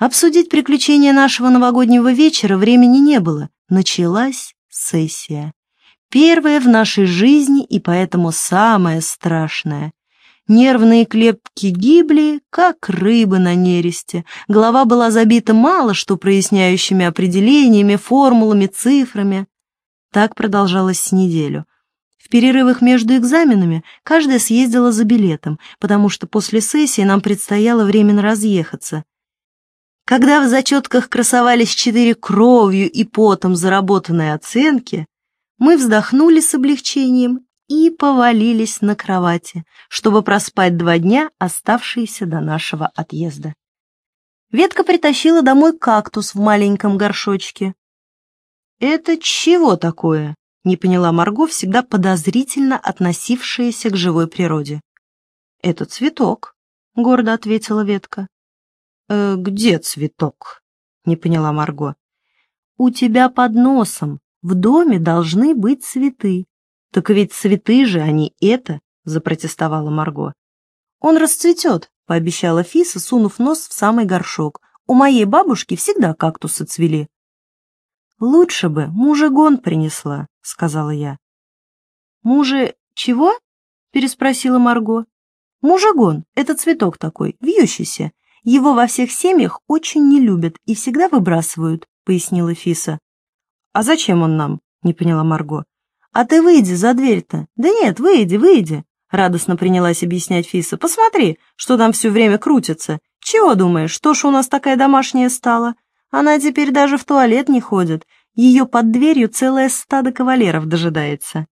Обсудить приключения нашего новогоднего вечера времени не было. Началась сессия. Первая в нашей жизни и поэтому самая страшная. Нервные клепки гибли, как рыбы на нересте. Голова была забита мало что проясняющими определениями, формулами, цифрами. Так продолжалось с неделю. В перерывах между экзаменами каждая съездила за билетом, потому что после сессии нам предстояло временно разъехаться. Когда в зачетках красовались четыре кровью и потом заработанные оценки, мы вздохнули с облегчением и повалились на кровати, чтобы проспать два дня, оставшиеся до нашего отъезда. Ветка притащила домой кактус в маленьком горшочке. «Это чего такое?» — не поняла Марго, всегда подозрительно относившаяся к живой природе. «Это цветок», — гордо ответила ветка. «Э, «Где цветок?» — не поняла Марго. «У тебя под носом. В доме должны быть цветы. «Так ведь цветы же, они это!» — запротестовала Марго. «Он расцветет», — пообещала Фиса, сунув нос в самый горшок. «У моей бабушки всегда кактусы цвели». «Лучше бы мужегон принесла», — сказала я. «Муже... чего?» — переспросила Марго. «Мужегон — это цветок такой, вьющийся. Его во всех семьях очень не любят и всегда выбрасывают», — пояснила Фиса. «А зачем он нам?» — не поняла Марго. «А ты выйди за дверь-то!» «Да нет, выйди, выйди!» Радостно принялась объяснять Фиса. «Посмотри, что там все время крутится. Чего думаешь, что ж у нас такая домашняя стала? Она теперь даже в туалет не ходит. Ее под дверью целое стадо кавалеров дожидается».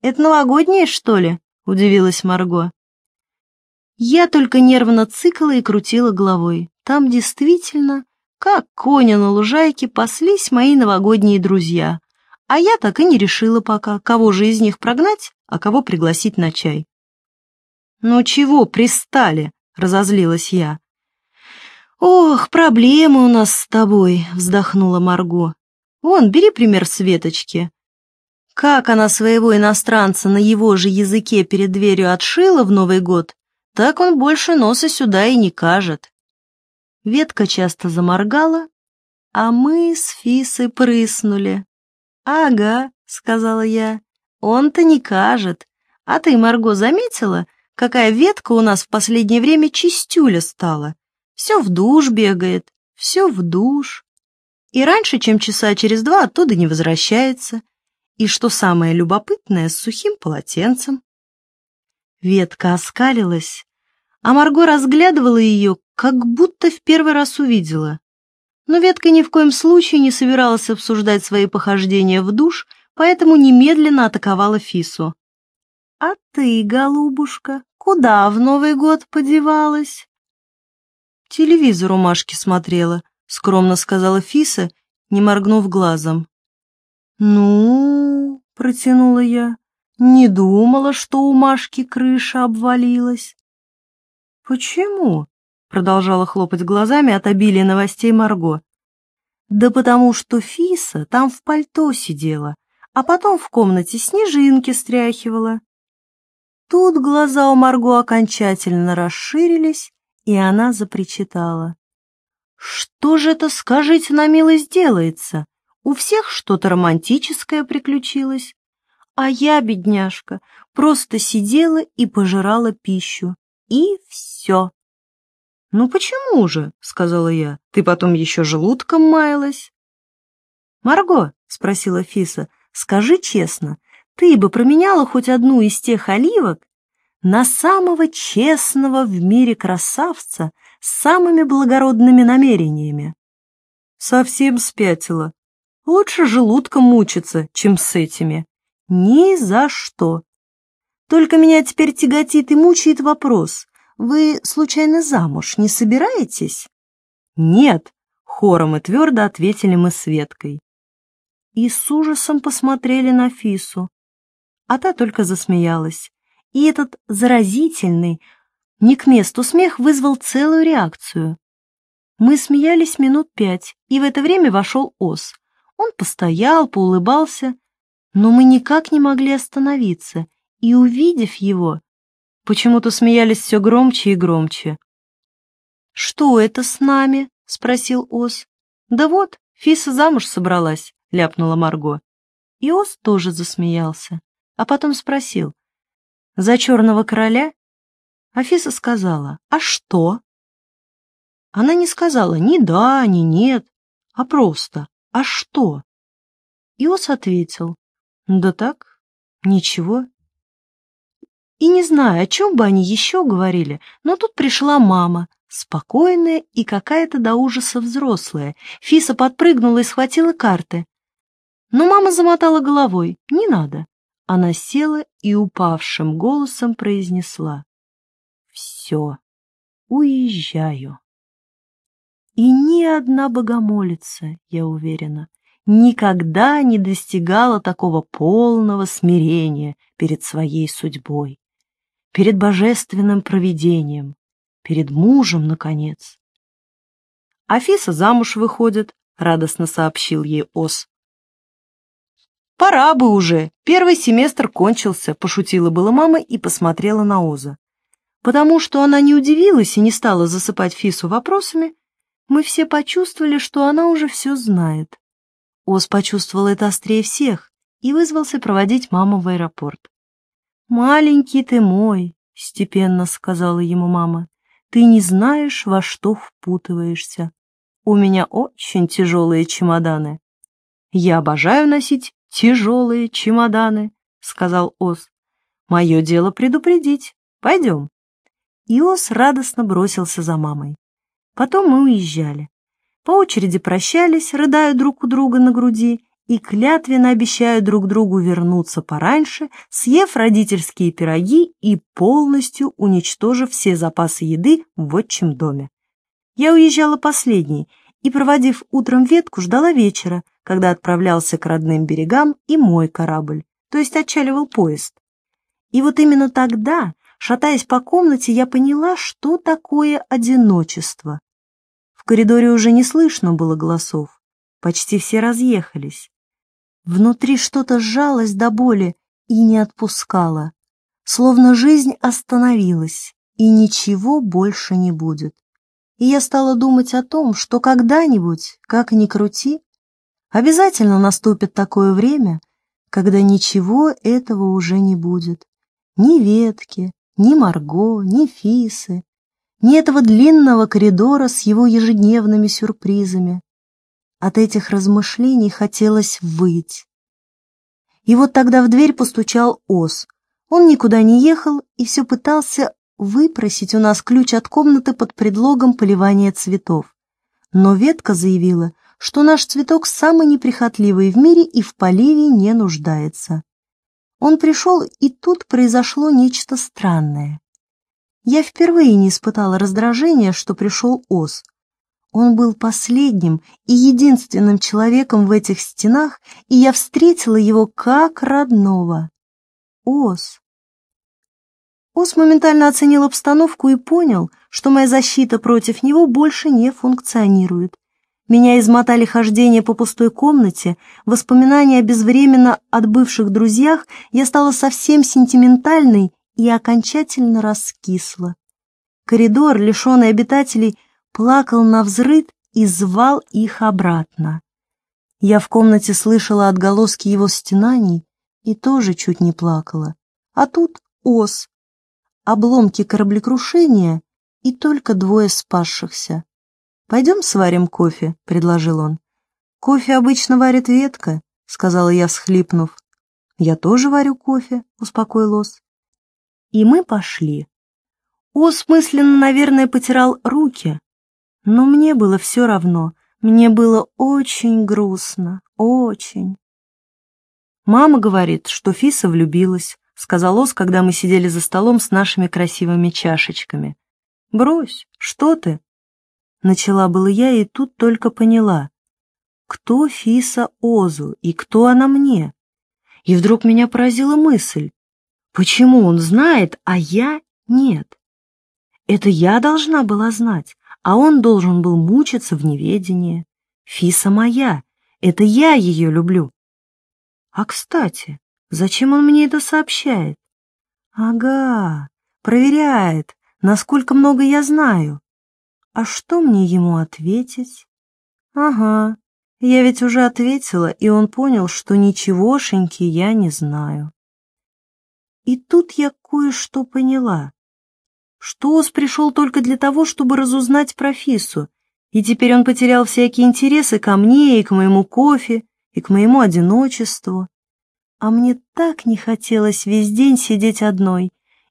«Это новогоднее, что ли?» — удивилась Марго. Я только нервно цикала и крутила головой. Там действительно, как кони на лужайке, паслись мои новогодние друзья. А я так и не решила пока, кого же из них прогнать, а кого пригласить на чай. «Ну чего пристали?» — разозлилась я. «Ох, проблемы у нас с тобой», — вздохнула Марго. «Вон, бери пример Светочки. Как она своего иностранца на его же языке перед дверью отшила в Новый год, так он больше носа сюда и не кажет». Ветка часто заморгала, а мы с Фисой прыснули. «Ага», — сказала я, — «он-то не кажет. А ты, Марго, заметила, какая ветка у нас в последнее время чистюля стала? Все в душ бегает, все в душ. И раньше, чем часа через два, оттуда не возвращается. И что самое любопытное, с сухим полотенцем». Ветка оскалилась, а Марго разглядывала ее, как будто в первый раз увидела. Но ветка ни в коем случае не собиралась обсуждать свои похождения в душ, поэтому немедленно атаковала Фису. «А ты, голубушка, куда в Новый год подевалась?» «Телевизор у Машки смотрела», — скромно сказала Фиса, не моргнув глазом. «Ну...» — протянула я. «Не думала, что у Машки крыша обвалилась». «Почему?» продолжала хлопать глазами от обилия новостей Марго. Да потому что Фиса там в пальто сидела, а потом в комнате снежинки стряхивала. Тут глаза у Марго окончательно расширились, и она запричитала. «Что же это, скажите на милость, делается? У всех что-то романтическое приключилось. А я, бедняжка, просто сидела и пожирала пищу. И все. «Ну почему же?» — сказала я. «Ты потом еще желудком маялась». «Марго», — спросила Фиса, — «скажи честно, ты бы променяла хоть одну из тех оливок на самого честного в мире красавца с самыми благородными намерениями?» «Совсем спятила. Лучше желудком мучиться, чем с этими. Ни за что. Только меня теперь тяготит и мучает вопрос, вы, случайно, замуж не собираетесь? Нет, хором и твердо ответили мы с Веткой. И с ужасом посмотрели на Фису. А та только засмеялась. И этот заразительный, не к месту смех вызвал целую реакцию. Мы смеялись минут пять, и в это время вошел Ос. Он постоял, поулыбался, но мы никак не могли остановиться, и, увидев его, почему-то смеялись все громче и громче. «Что это с нами?» — спросил Ос. «Да вот, Фиса замуж собралась», — ляпнула Марго. И Ос тоже засмеялся, а потом спросил. «За черного короля?» Афиса сказала. «А что?» Она не сказала ни да, ни нет, а просто «А что?» Иос ответил. «Да так, ничего». И не знаю, о чем бы они еще говорили, но тут пришла мама, спокойная и какая-то до ужаса взрослая. Фиса подпрыгнула и схватила карты. Но мама замотала головой. «Не надо». Она села и упавшим голосом произнесла. «Все, уезжаю». И ни одна богомолица, я уверена, никогда не достигала такого полного смирения перед своей судьбой, перед божественным провидением, перед мужем, наконец. Афиса замуж выходит, радостно сообщил ей Ос. «Пора бы уже, первый семестр кончился», — пошутила была мама и посмотрела на Оза. Потому что она не удивилась и не стала засыпать Фису вопросами, мы все почувствовали, что она уже все знает. Оз почувствовал это острее всех и вызвался проводить маму в аэропорт. «Маленький ты мой», — степенно сказала ему мама, — «ты не знаешь, во что впутываешься. У меня очень тяжелые чемоданы». «Я обожаю носить тяжелые чемоданы», — сказал Оз. «Мое дело предупредить. Пойдем». И Оз радостно бросился за мамой. Потом мы уезжали. По очереди прощались, рыдая друг у друга на груди, и клятвенно обещая друг другу вернуться пораньше, съев родительские пироги и полностью уничтожив все запасы еды в отчим доме. Я уезжала последней и, проводив утром ветку, ждала вечера, когда отправлялся к родным берегам и мой корабль, то есть отчаливал поезд. И вот именно тогда Шатаясь по комнате, я поняла, что такое одиночество. В коридоре уже не слышно было голосов. Почти все разъехались. Внутри что-то сжалось до боли и не отпускало. Словно жизнь остановилась, и ничего больше не будет. И я стала думать о том, что когда-нибудь, как ни крути, обязательно наступит такое время, когда ничего этого уже не будет. Ни ветки, ни Марго, ни Фисы, ни этого длинного коридора с его ежедневными сюрпризами. От этих размышлений хотелось выть. И вот тогда в дверь постучал Ос. Он никуда не ехал и все пытался выпросить у нас ключ от комнаты под предлогом поливания цветов. Но ветка заявила, что наш цветок самый неприхотливый в мире и в поливе не нуждается. Он пришел, и тут произошло нечто странное. Я впервые не испытала раздражения, что пришел Оз. Он был последним и единственным человеком в этих стенах, и я встретила его как родного. Оз. Оз моментально оценил обстановку и понял, что моя защита против него больше не функционирует. Меня измотали хождения по пустой комнате, воспоминания о безвременно отбывших друзьях, я стала совсем сентиментальной и окончательно раскисла. Коридор, лишенный обитателей, плакал на взрыд и звал их обратно. Я в комнате слышала отголоски его стенаний и тоже чуть не плакала. А тут ос, обломки кораблекрушения и только двое спасшихся. «Пойдем сварим кофе», — предложил он. «Кофе обычно варит ветка», — сказала я, всхлипнув. «Я тоже варю кофе», — успокоил Ос. И мы пошли. Ос мысленно, наверное, потирал руки, но мне было все равно. Мне было очень грустно, очень. «Мама говорит, что Фиса влюбилась», — сказал Ос, когда мы сидели за столом с нашими красивыми чашечками. «Брось, что ты?» Начала было я и тут только поняла, кто Фиса Озу и кто она мне. И вдруг меня поразила мысль, почему он знает, а я нет. Это я должна была знать, а он должен был мучиться в неведении. Фиса моя, это я ее люблю. А, кстати, зачем он мне это сообщает? Ага, проверяет, насколько много я знаю. А что мне ему ответить? Ага, я ведь уже ответила, и он понял, что ничегошеньки я не знаю. И тут я кое-что поняла. Что Ос пришел только для того, чтобы разузнать про Фису, и теперь он потерял всякие интересы ко мне и к моему кофе, и к моему одиночеству. А мне так не хотелось весь день сидеть одной,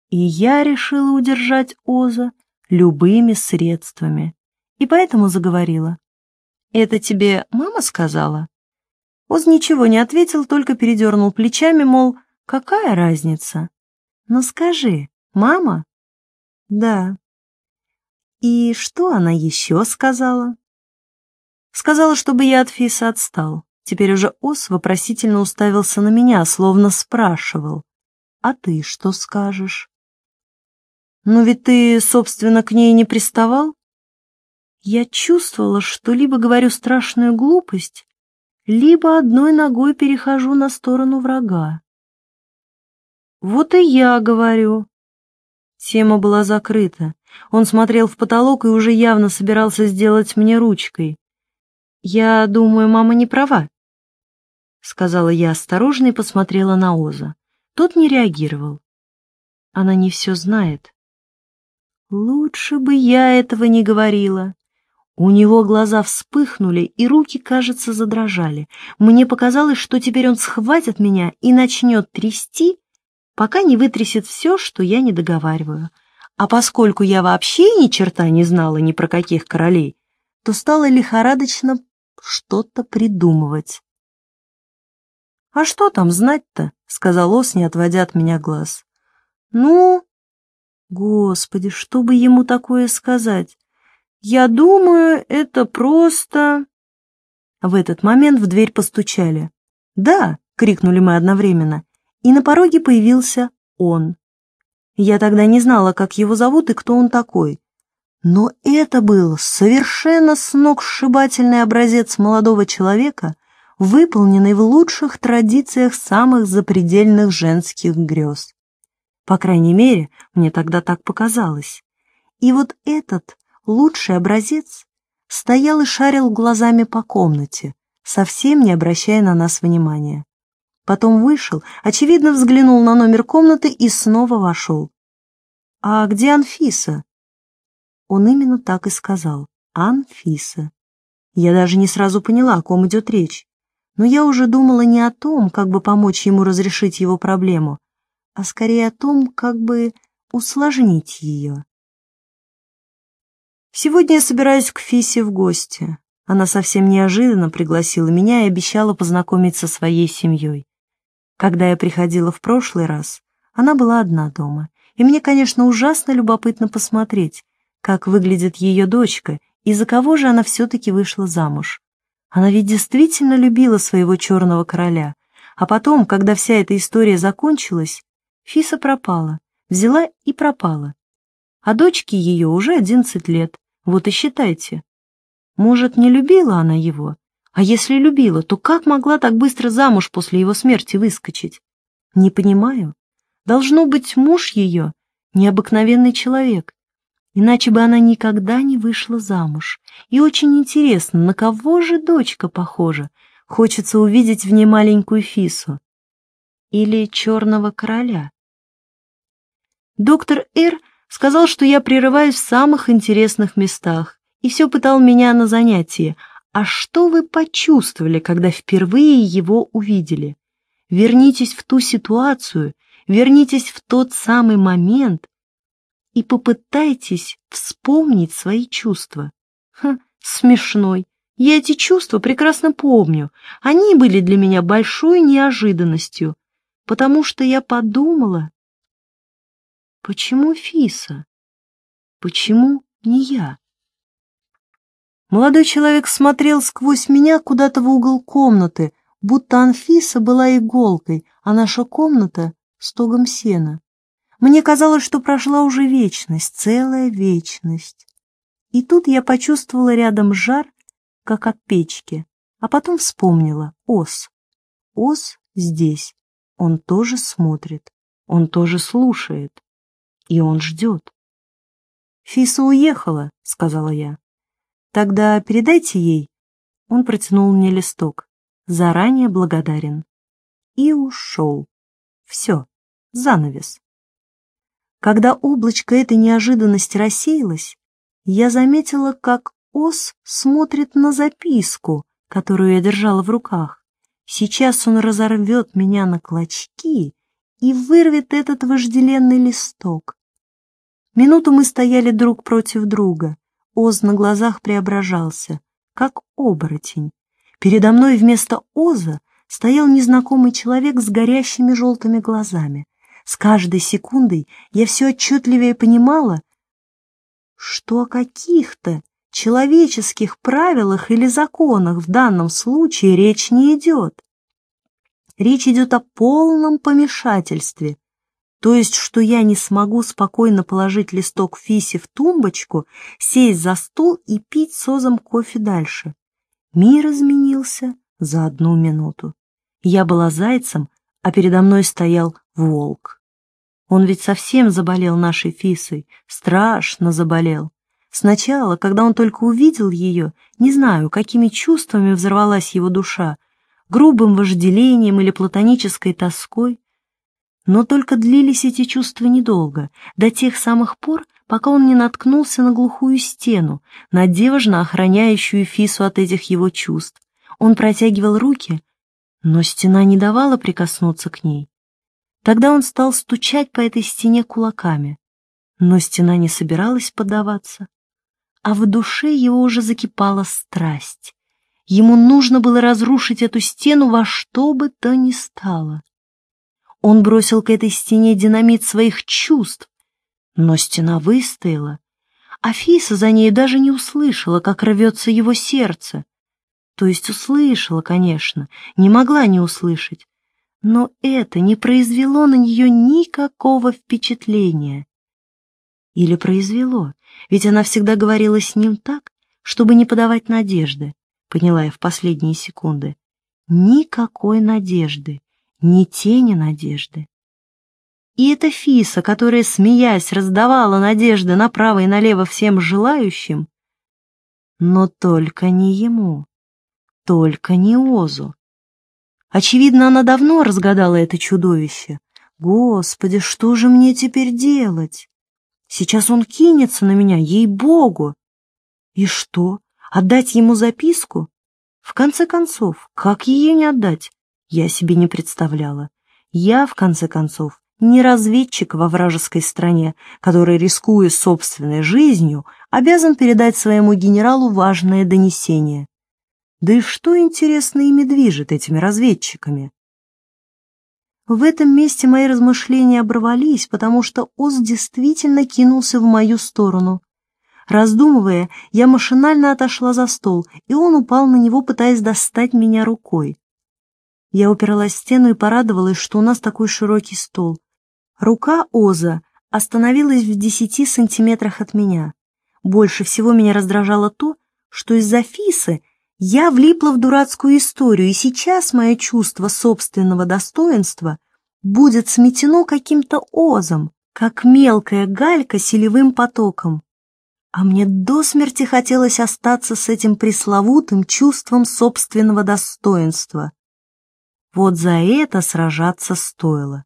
и я решила удержать Оза любыми средствами. И поэтому заговорила. «Это тебе мама сказала?» Оз ничего не ответил, только передернул плечами, мол, какая разница? «Ну скажи, мама?» «Да». «И что она еще сказала?» «Сказала, чтобы я от Фиса отстал. Теперь уже Ос вопросительно уставился на меня, словно спрашивал. «А ты что скажешь?» «Ну ведь ты, собственно, к ней не приставал?» Я чувствовала, что либо говорю страшную глупость, либо одной ногой перехожу на сторону врага. «Вот и я говорю». Тема была закрыта. Он смотрел в потолок и уже явно собирался сделать мне ручкой. «Я думаю, мама не права», — сказала я осторожно и посмотрела на Оза. Тот не реагировал. Она не все знает. Лучше бы я этого не говорила. У него глаза вспыхнули, и руки, кажется, задрожали. Мне показалось, что теперь он схватит меня и начнет трясти, пока не вытрясет все, что я не договариваю. А поскольку я вообще ни черта не знала ни про каких королей, то стала лихорадочно что-то придумывать. «А что там знать-то?» — сказал Ос, не отводя от меня глаз. «Ну...» Господи, что бы ему такое сказать? Я думаю, это просто... В этот момент в дверь постучали. «Да!» — крикнули мы одновременно. И на пороге появился он. Я тогда не знала, как его зовут и кто он такой. Но это был совершенно сногсшибательный образец молодого человека, выполненный в лучших традициях самых запредельных женских грез. По крайней мере, мне тогда так показалось. И вот этот лучший образец стоял и шарил глазами по комнате, совсем не обращая на нас внимания. Потом вышел, очевидно, взглянул на номер комнаты и снова вошел. «А где Анфиса?» Он именно так и сказал. «Анфиса». Я даже не сразу поняла, о ком идет речь но я уже думала не о том, как бы помочь ему разрешить его проблему, а скорее о том, как бы усложнить ее. Сегодня я собираюсь к Фисе в гости. Она совсем неожиданно пригласила меня и обещала познакомить со своей семьей. Когда я приходила в прошлый раз, она была одна дома, и мне, конечно, ужасно любопытно посмотреть, как выглядит ее дочка и за кого же она все-таки вышла замуж. Она ведь действительно любила своего черного короля. А потом, когда вся эта история закончилась, Фиса пропала, взяла и пропала. А дочке ее уже одиннадцать лет, вот и считайте. Может, не любила она его? А если любила, то как могла так быстро замуж после его смерти выскочить? Не понимаю. Должно быть, муж ее — необыкновенный человек, Иначе бы она никогда не вышла замуж. И очень интересно, на кого же дочка похожа? Хочется увидеть в ней маленькую Фису. Или черного короля. Доктор Р. сказал, что я прерываюсь в самых интересных местах, и все пытал меня на занятии. А что вы почувствовали, когда впервые его увидели? Вернитесь в ту ситуацию, вернитесь в тот самый момент, и попытайтесь вспомнить свои чувства. Ха, смешной. Я эти чувства прекрасно помню. Они были для меня большой неожиданностью, потому что я подумала, почему Фиса? Почему не я? Молодой человек смотрел сквозь меня куда-то в угол комнаты, будто Анфиса была иголкой, а наша комната — стогом сена. Мне казалось, что прошла уже вечность, целая вечность. И тут я почувствовала рядом жар, как от печки, а потом вспомнила Ос. Ос здесь, он тоже смотрит, он тоже слушает, и он ждет. Фиса уехала, сказала я. Тогда передайте ей. Он протянул мне листок. Заранее благодарен. И ушел. Все, занавес. Когда облачко этой неожиданности рассеялось, я заметила, как Ос смотрит на записку, которую я держала в руках. Сейчас он разорвет меня на клочки и вырвет этот вожделенный листок. Минуту мы стояли друг против друга. Оз на глазах преображался, как оборотень. Передо мной вместо Оза стоял незнакомый человек с горящими желтыми глазами. С каждой секундой я все отчетливее понимала, что о каких-то человеческих правилах или законах в данном случае речь не идет. Речь идет о полном помешательстве, то есть, что я не смогу спокойно положить листок фиси в тумбочку, сесть за стол и пить с Озом кофе дальше. Мир изменился за одну минуту. Я была зайцем, а передо мной стоял волк. Он ведь совсем заболел нашей Фисой, страшно заболел. Сначала, когда он только увидел ее, не знаю, какими чувствами взорвалась его душа, грубым вожделением или платонической тоской, но только длились эти чувства недолго, до тех самых пор, пока он не наткнулся на глухую стену, надежно охраняющую Фису от этих его чувств. Он протягивал руки, но стена не давала прикоснуться к ней. Тогда он стал стучать по этой стене кулаками, но стена не собиралась поддаваться, а в душе его уже закипала страсть. Ему нужно было разрушить эту стену во что бы то ни стало. Он бросил к этой стене динамит своих чувств, но стена выстояла. Афиса за ней даже не услышала, как рвется его сердце. То есть услышала, конечно, не могла не услышать. Но это не произвело на нее никакого впечатления. Или произвело, ведь она всегда говорила с ним так, чтобы не подавать надежды, поняла я в последние секунды. Никакой надежды ни тени надежды. И эта Фиса, которая, смеясь, раздавала надежды направо и налево всем желающим, но только не ему, только не Озу. Очевидно, она давно разгадала это чудовище. Господи, что же мне теперь делать? Сейчас он кинется на меня, ей-богу. И что, отдать ему записку? В конце концов, как ее не отдать? Я себе не представляла. Я, в конце концов, не разведчик во вражеской стране, который, рискуя собственной жизнью, обязан передать своему генералу важное донесение. Да и что, интересно, ими движет этими разведчиками? В этом месте мои размышления оборвались, потому что Оз действительно кинулся в мою сторону. Раздумывая, я машинально отошла за стол, и он упал на него, пытаясь достать меня рукой. Я упиралась в стену и порадовалась, что у нас такой широкий стол. Рука Оза остановилась в десяти сантиметрах от меня. Больше всего меня раздражало то, что из-за Фисы я влипла в дурацкую историю, и сейчас мое чувство собственного достоинства будет сметено каким-то озом, как мелкая галька селевым потоком. А мне до смерти хотелось остаться с этим пресловутым чувством собственного достоинства. Вот за это сражаться стоило.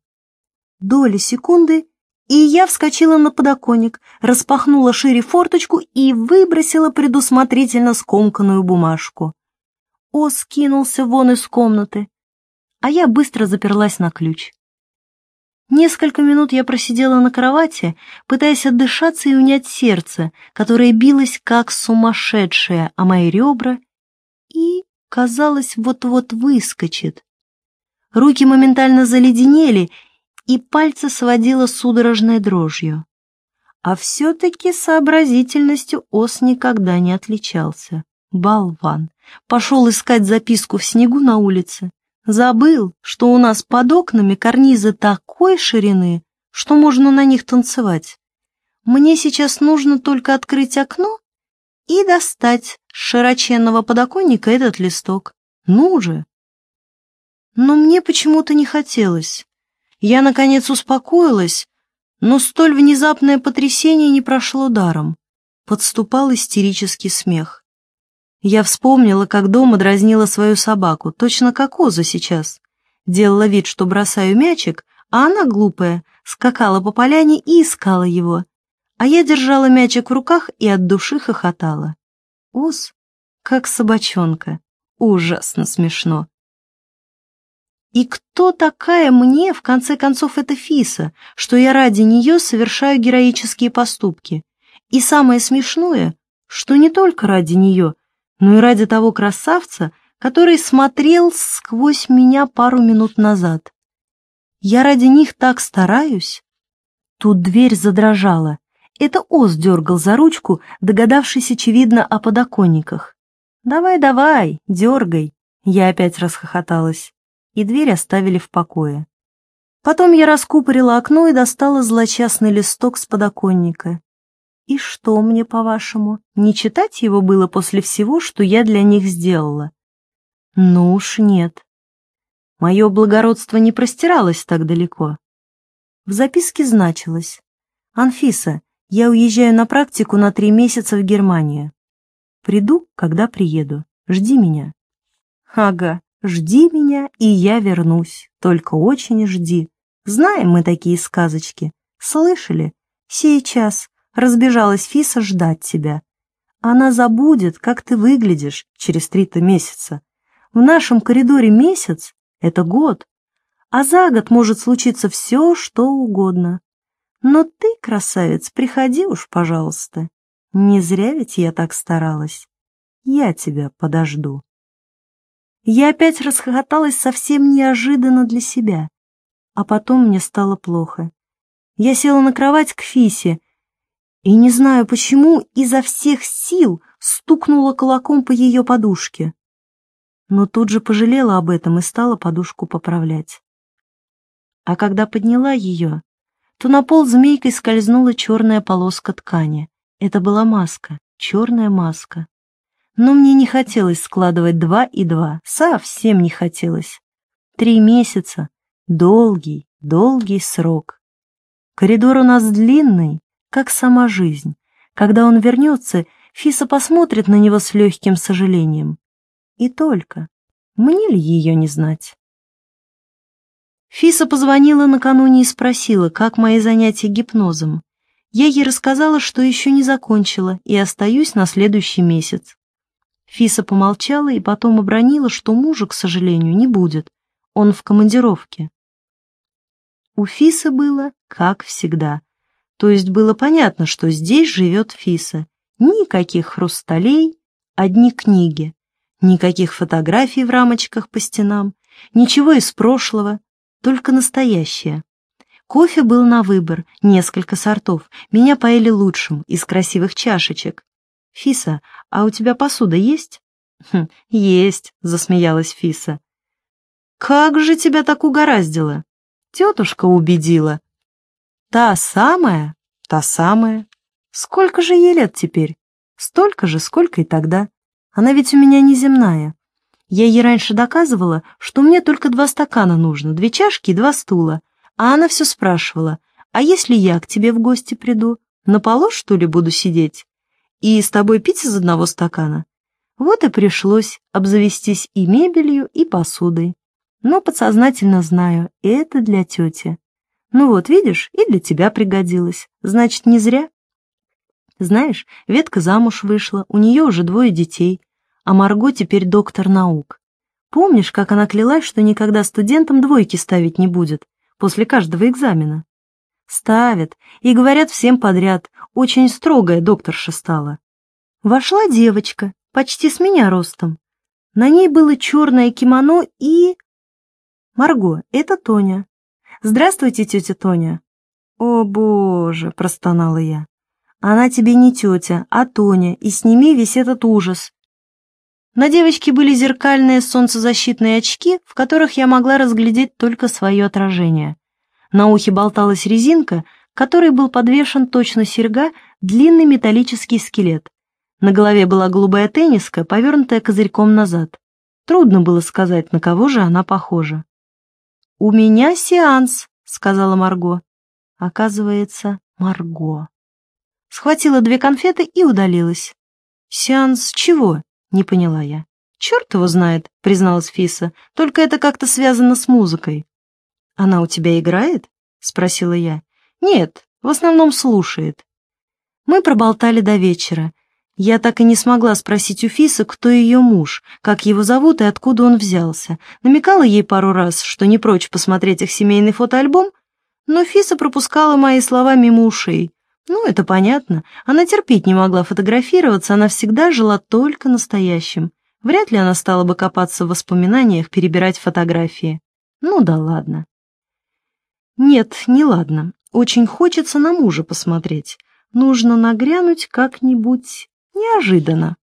Доли секунды, и я вскочила на подоконник, распахнула шире форточку и выбросила предусмотрительно скомканную бумажку. Ос кинулся вон из комнаты, а я быстро заперлась на ключ. Несколько минут я просидела на кровати, пытаясь отдышаться и унять сердце, которое билось как сумасшедшее, а мои ребра, и, казалось, вот-вот выскочит. Руки моментально заледенели, и пальцы сводило судорожной дрожью. А все-таки сообразительностью Ос никогда не отличался. Болван. Пошел искать записку в снегу на улице. Забыл, что у нас под окнами карнизы такой ширины, что можно на них танцевать. Мне сейчас нужно только открыть окно и достать с широченного подоконника этот листок. Ну же! Но мне почему-то не хотелось. Я, наконец, успокоилась, Но столь внезапное потрясение не прошло даром. Подступал истерический смех. Я вспомнила, как дома дразнила свою собаку, точно как Оза сейчас. Делала вид, что бросаю мячик, а она, глупая, скакала по поляне и искала его. А я держала мячик в руках и от души хохотала. Оз, как собачонка, ужасно смешно. И кто такая мне, в конце концов, эта Фиса, что я ради нее совершаю героические поступки? И самое смешное, что не только ради нее, но и ради того красавца, который смотрел сквозь меня пару минут назад. Я ради них так стараюсь. Тут дверь задрожала. Это Оз дергал за ручку, догадавшись, очевидно, о подоконниках. «Давай, давай, дергай!» Я опять расхохоталась, и дверь оставили в покое. Потом я раскупорила окно и достала злочастный листок с подоконника. И что мне, по-вашему, не читать его было после всего, что я для них сделала? Ну уж нет. Мое благородство не простиралось так далеко. В записке значилось «Анфиса, я уезжаю на практику на три месяца в Германию. Приду, когда приеду. Жди меня». Ага, жди меня, и я вернусь. Только очень жди. Знаем мы такие сказочки. Слышали? Сейчас, разбежалась Фиса ждать тебя. Она забудет, как ты выглядишь через три-то месяца. В нашем коридоре месяц — это год, а за год может случиться все, что угодно. Но ты, красавец, приходи уж, пожалуйста. Не зря ведь я так старалась. Я тебя подожду. Я опять расхохоталась совсем неожиданно для себя. А потом мне стало плохо. Я села на кровать к Фисе и, не знаю почему, изо всех сил стукнула кулаком по ее подушке. Но тут же пожалела об этом и стала подушку поправлять. А когда подняла ее, то на пол змейкой скользнула черная полоска ткани. Это была маска, черная маска. Но мне не хотелось складывать два и два, совсем не хотелось. Три месяца — долгий, долгий срок. Коридор у нас длинный, как сама жизнь. Когда он вернется, Фиса посмотрит на него с легким сожалением. И только. Мне ли ее не знать? Фиса позвонила накануне и спросила, как мои занятия гипнозом. Я ей рассказала, что еще не закончила и остаюсь на следующий месяц. Фиса помолчала и потом обронила, что мужа, к сожалению, не будет. Он в командировке. У Фисы было, как всегда, то есть было понятно, что здесь живет Фиса. Никаких хрусталей, одни книги. Никаких фотографий в рамочках по стенам, ничего из прошлого, только настоящее. Кофе был на выбор, несколько сортов. Меня поели лучшим, из красивых чашечек. «Фиса, а у тебя посуда есть?» хм, «Есть», — засмеялась Фиса. «Как же тебя так угораздило?» Тетушка убедила. Та самая? Та самая. Сколько же ей лет теперь? Столько же, сколько и тогда. Она ведь у меня неземная. Я ей раньше доказывала, что мне только два стакана нужно, две чашки и два стула. А она все спрашивала, а если я к тебе в гости приду, на полу, что ли, буду сидеть? И с тобой пить из одного стакана? Вот и пришлось обзавестись и мебелью, и посудой. Но подсознательно знаю, это для тети. Ну вот, видишь, и для тебя пригодилось. Значит, не зря. Знаешь, Ветка замуж вышла, у нее уже двое детей, а Марго теперь доктор наук. Помнишь, как она клялась, что никогда студентам двойки ставить не будет, после каждого экзамена? Ставят, и говорят всем подряд, очень строгая докторша стала. Вошла девочка, почти с меня ростом. На ней было черное кимоно и... Марго, это Тоня. «Здравствуйте, тетя Тоня». «О, боже!» — простонала я. «Она тебе не тетя, а Тоня, и сними весь этот ужас». На девочке были зеркальные солнцезащитные очки, в которых я могла разглядеть только свое отражение. На ухе болталась резинка, которой был подвешен точно серьга длинный металлический скелет. На голове была голубая тенниска, повернутая козырьком назад. Трудно было сказать, на кого же она похожа. «У меня сеанс», — сказала Марго. Оказывается, Марго. Схватила две конфеты и удалилась. «Сеанс чего?» — не поняла я. «Черт его знает», — призналась Фиса, — «только это как-то связано с музыкой». «Она у тебя играет?» — спросила я. «Нет, в основном слушает». Мы проболтали до вечера. Я так и не смогла спросить у Фисы, кто ее муж, как его зовут и откуда он взялся. Намекала ей пару раз, что не прочь посмотреть их семейный фотоальбом, но Фиса пропускала мои слова мимо ушей. Ну, это понятно. Она терпеть не могла фотографироваться, она всегда жила только настоящим. Вряд ли она стала бы копаться в воспоминаниях, перебирать фотографии. Ну да ладно. Нет, не ладно. Очень хочется на мужа посмотреть. Нужно нагрянуть как-нибудь неожиданно.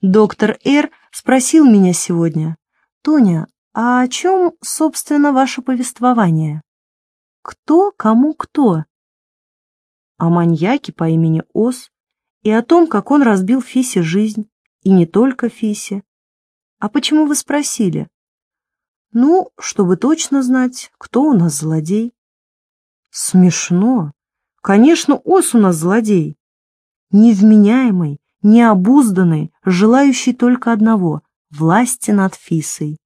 Доктор Р. спросил меня сегодня, «Тоня, а о чем, собственно, ваше повествование?» «Кто кому кто?» О маньяке по имени Ос и о том, как он разбил Фисе жизнь, и не только Фисе. «А почему вы спросили?» «Ну, чтобы точно знать, кто у нас злодей». «Смешно. Конечно, Ос у нас злодей. Невменяемый, необузданный, желающий только одного — власти над Фисой.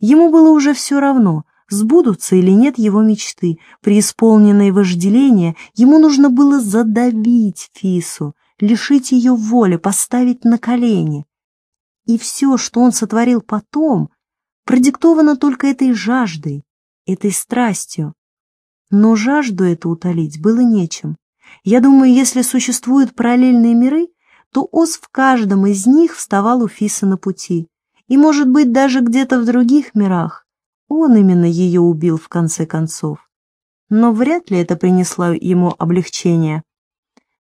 Ему было уже все равно, сбудутся или нет его мечты. Преисполненное вожделение, ему нужно было задавить Фису, лишить ее воли, поставить на колени. И все, что он сотворил потом, продиктовано только этой жаждой, этой страстью. Но жажду эту утолить было нечем. Я думаю, если существуют параллельные миры, то ос в каждом из них вставал у Фиса на пути. И, может быть, даже где-то в других мирах. Он именно ее убил в конце концов. Но вряд ли это принесло ему облегчение.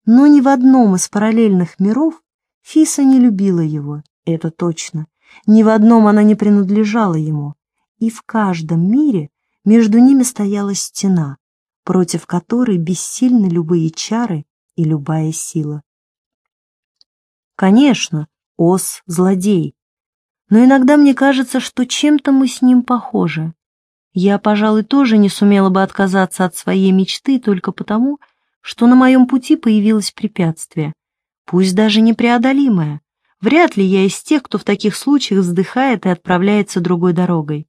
Но ни в одном из параллельных миров Фиса не любила его, это точно. Ни в одном она не принадлежала ему. И в каждом мире между ними стояла стена, против которой бессильны любые чары и любая сила. Конечно, Ос — злодей, но иногда мне кажется, что чем-то мы с ним похожи. Я, пожалуй, тоже не сумела бы отказаться от своей мечты только потому, что на моем пути появилось препятствие, пусть даже непреодолимое. Вряд ли я из тех, кто в таких случаях вздыхает и отправляется другой дорогой.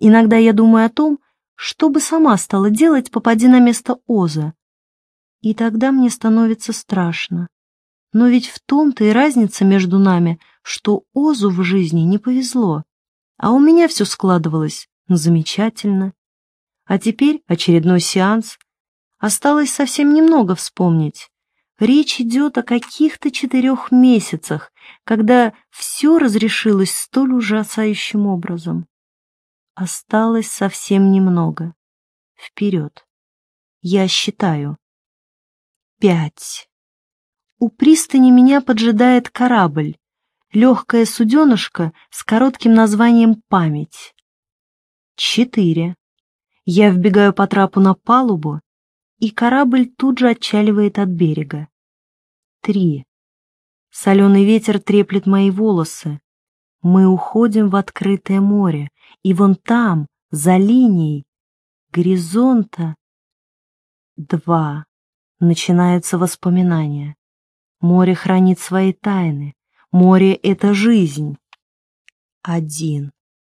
Иногда я думаю о том, что бы сама стала делать, попади на место Оза? И тогда мне становится страшно. Но ведь в том-то и разница между нами, что Озу в жизни не повезло, а у меня все складывалось замечательно. А теперь очередной сеанс. Осталось совсем немного вспомнить. Речь идет о каких-то четырех месяцах, когда все разрешилось столь ужасающим образом. Осталось совсем немного. Вперед. Я считаю. Пять. У пристани меня поджидает корабль, легкая суденышко с коротким названием «Память». Четыре. Я вбегаю по трапу на палубу, и корабль тут же отчаливает от берега. Три. Соленый ветер треплет мои волосы. Мы уходим в открытое море, и вон там, за линией горизонта, два. Начинаются воспоминания. Море хранит свои тайны. Море — это жизнь. Один.